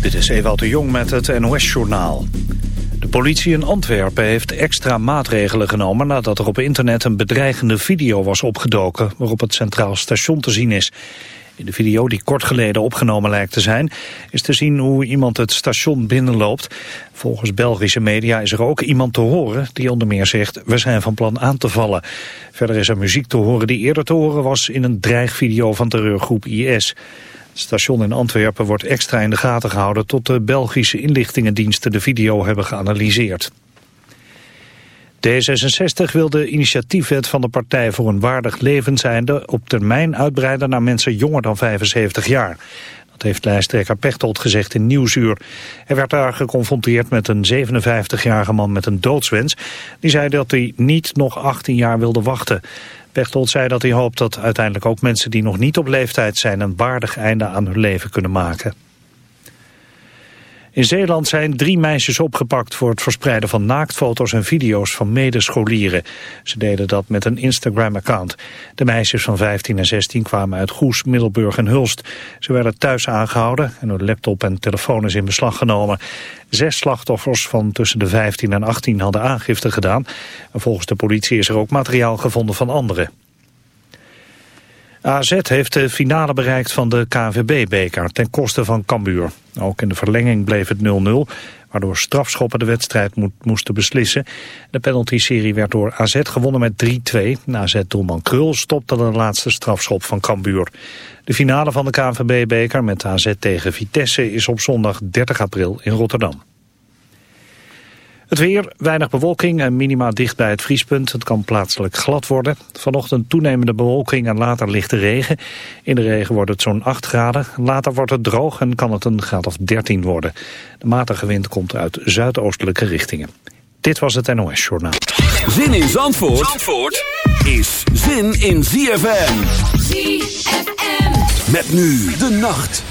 Dit is Ewout de Jong met het NOS-journaal. De politie in Antwerpen heeft extra maatregelen genomen... nadat er op internet een bedreigende video was opgedoken... waarop het Centraal Station te zien is. In de video, die kort geleden opgenomen lijkt te zijn... is te zien hoe iemand het station binnenloopt. Volgens Belgische media is er ook iemand te horen... die onder meer zegt, we zijn van plan aan te vallen. Verder is er muziek te horen die eerder te horen was... in een dreigvideo van terreurgroep IS... Station in Antwerpen wordt extra in de gaten gehouden tot de Belgische inlichtingendiensten de video hebben geanalyseerd. D66 wil de initiatiefwet van de Partij voor een Waardig Levenseinde op termijn uitbreiden naar mensen jonger dan 75 jaar. Dat heeft lijsttrekker Pechtold gezegd in Nieuwsuur. Hij werd daar geconfronteerd met een 57-jarige man met een doodswens. Die zei dat hij niet nog 18 jaar wilde wachten. Pechtold zei dat hij hoopt dat uiteindelijk ook mensen die nog niet op leeftijd zijn een waardig einde aan hun leven kunnen maken. In Zeeland zijn drie meisjes opgepakt voor het verspreiden van naaktfoto's en video's van medescholieren. Ze deden dat met een Instagram-account. De meisjes van 15 en 16 kwamen uit Goes, Middelburg en Hulst. Ze werden thuis aangehouden en hun laptop en telefoon is in beslag genomen. Zes slachtoffers van tussen de 15 en 18 hadden aangifte gedaan. En volgens de politie is er ook materiaal gevonden van anderen. AZ heeft de finale bereikt van de KNVB-beker ten koste van Cambuur. Ook in de verlenging bleef het 0-0, waardoor strafschoppen de wedstrijd moesten beslissen. De penalty-serie werd door AZ gewonnen met 3-2. AZ-doelman Krul stopte de laatste strafschop van Cambuur. De finale van de KNVB-beker met AZ tegen Vitesse is op zondag 30 april in Rotterdam. Het weer, weinig bewolking en minima dicht bij het vriespunt. Het kan plaatselijk glad worden. Vanochtend toenemende bewolking en later lichte regen. In de regen wordt het zo'n 8 graden. Later wordt het droog en kan het een graad of 13 worden. De matige wind komt uit zuidoostelijke richtingen. Dit was het NOS Journaal. Zin in Zandvoort, Zandvoort is zin in ZFM. ZFM. Met nu de nacht.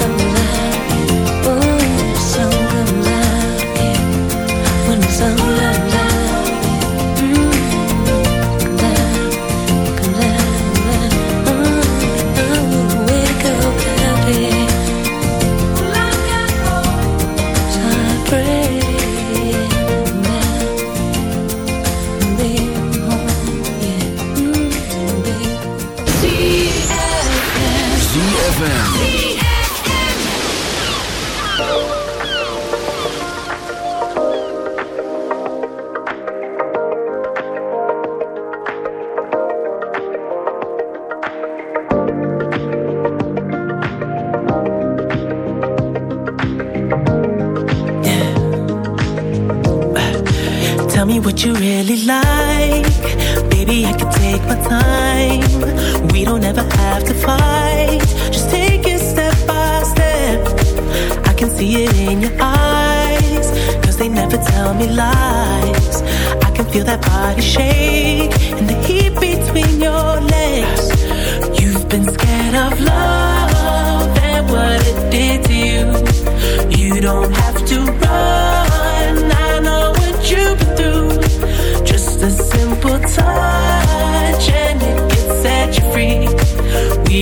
come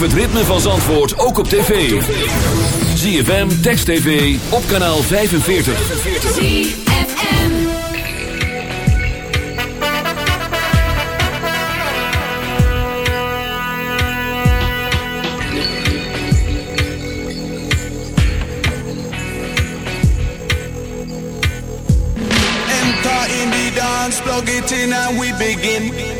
Beleef het ritme van Zandvoort ook op tv. ZFM, Text TV, op kanaal 45. ZFM Enter in the dance, plug it in and we begin.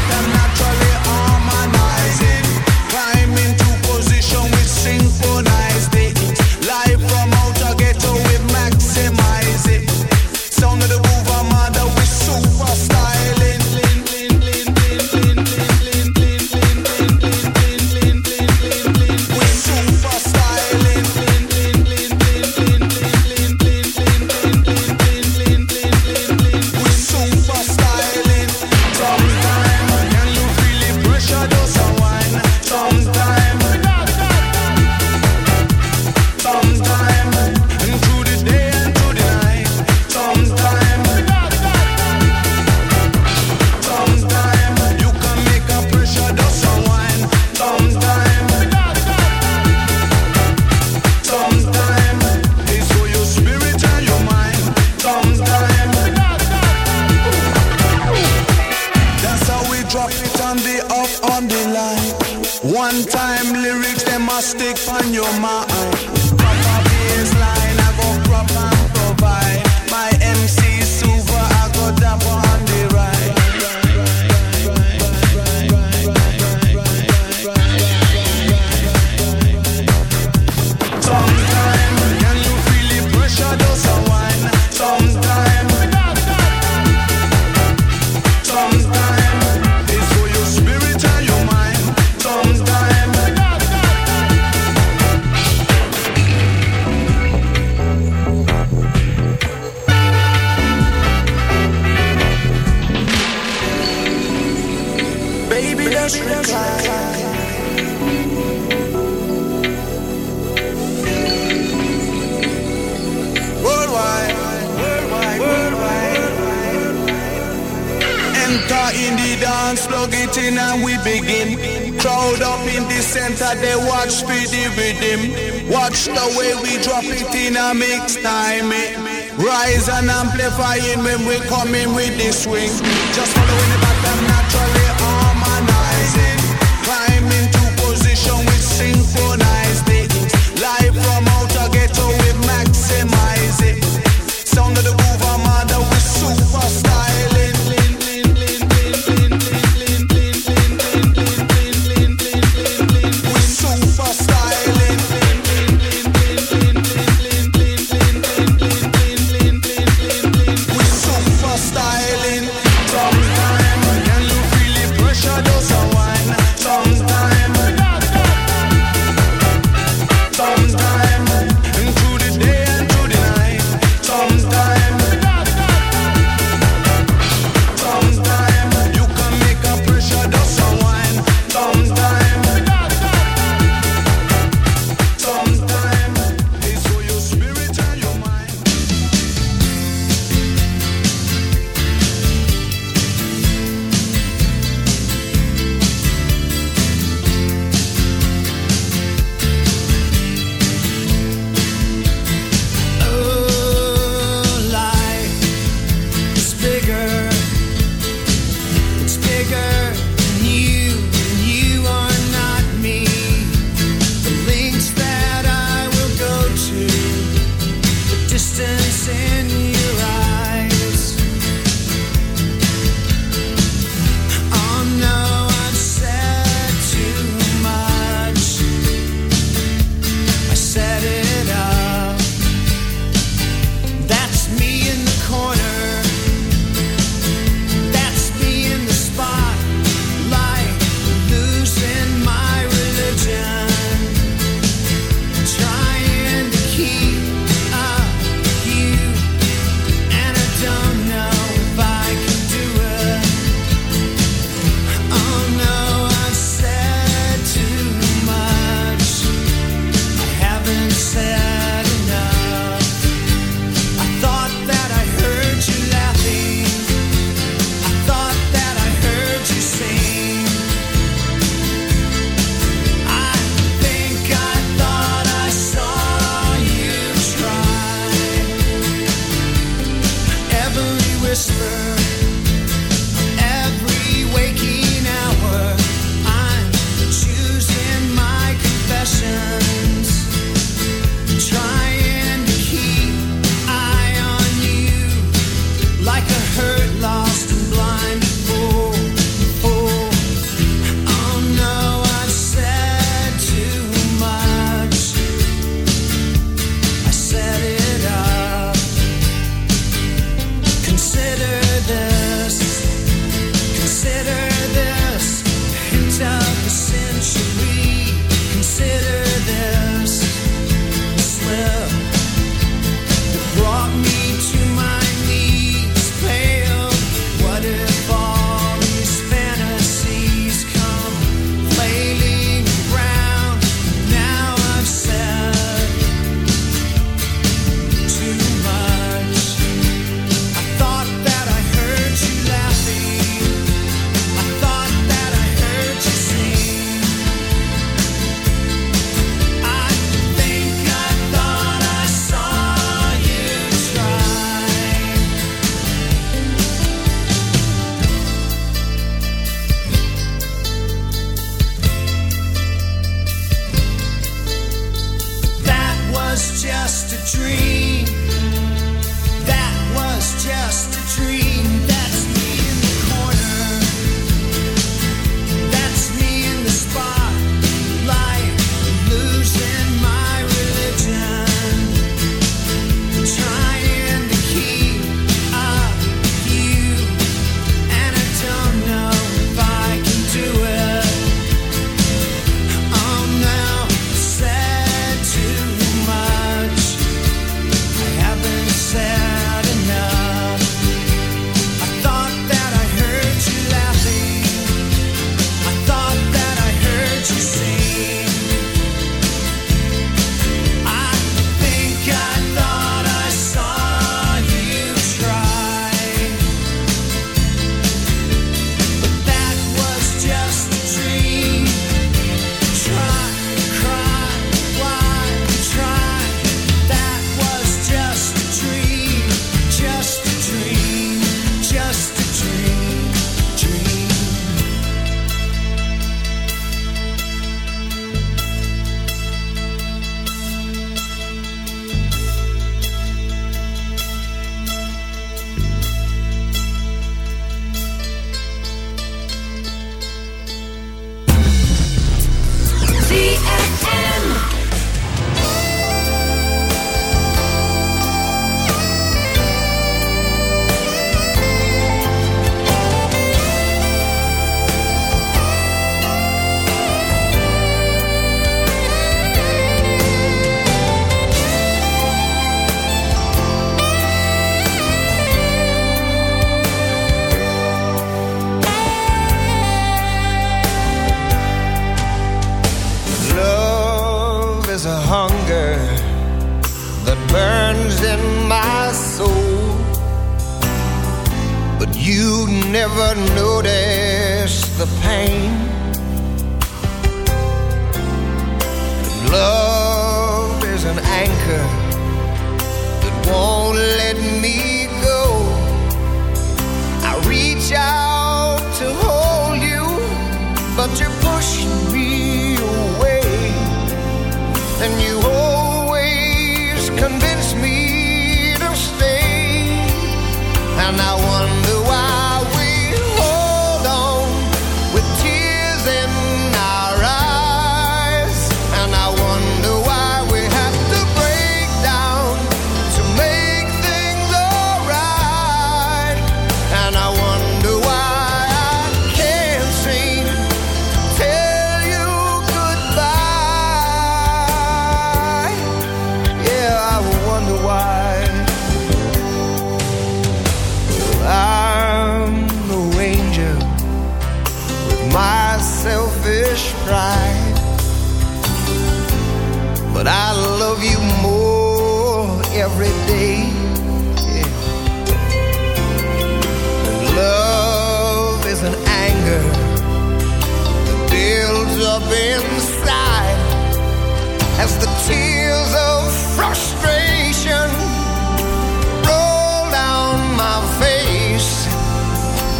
swing. Just following the pattern naturally harmonizing.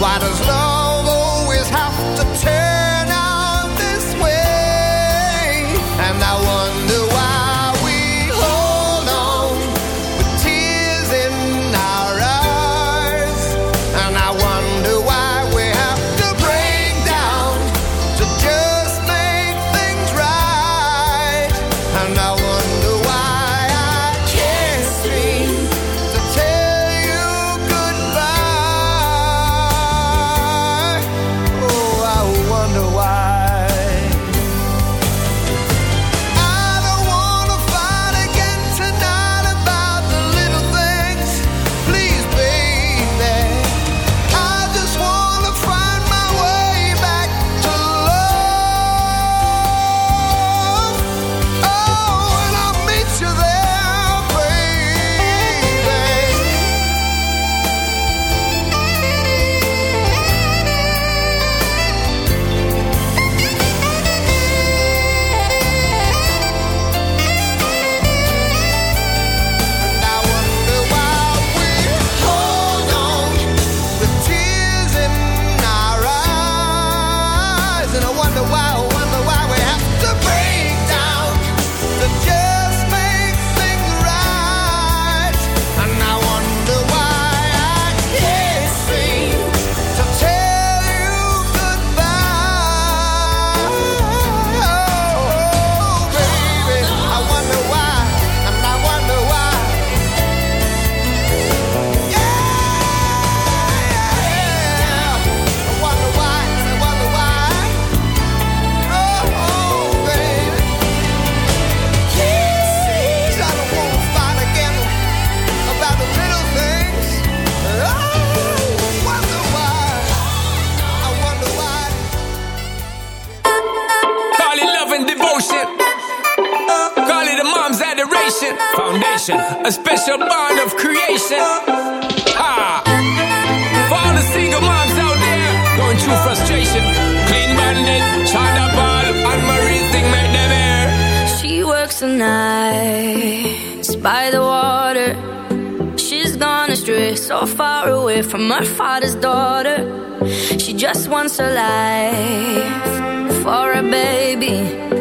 Why does love a special bond of creation. Ha! For all the single moms out there going through frustration, clean bandit, China ball, and Marie thing made them air. She works the nights by the water. She's gone astray, so far away from her father's daughter. She just wants a life for a baby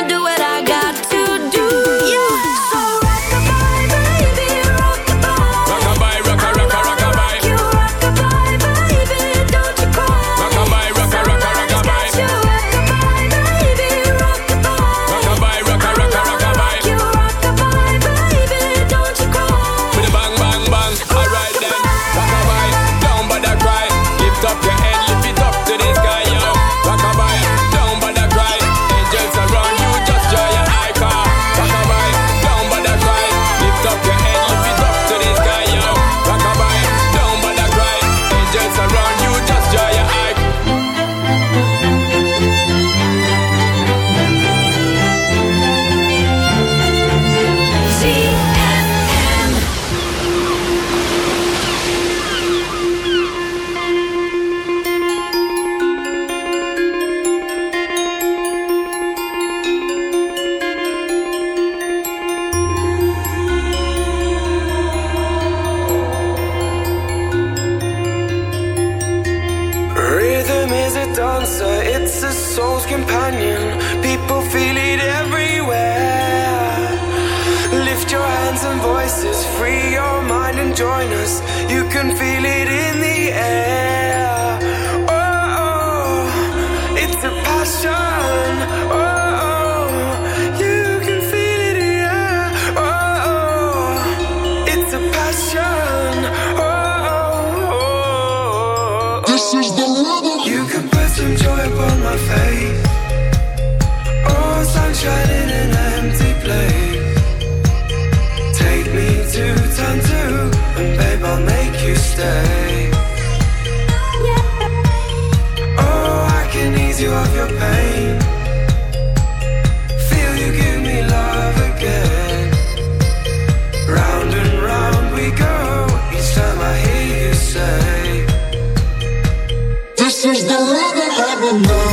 This is the living I've remember.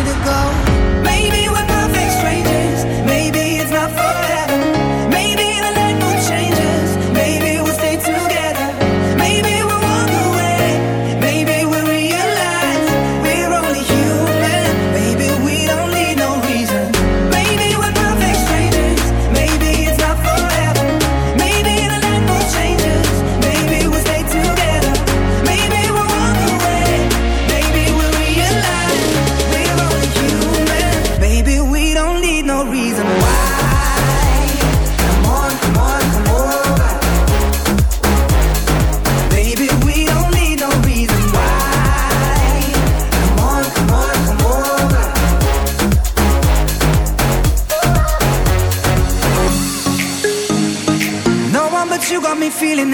you to go. Maybe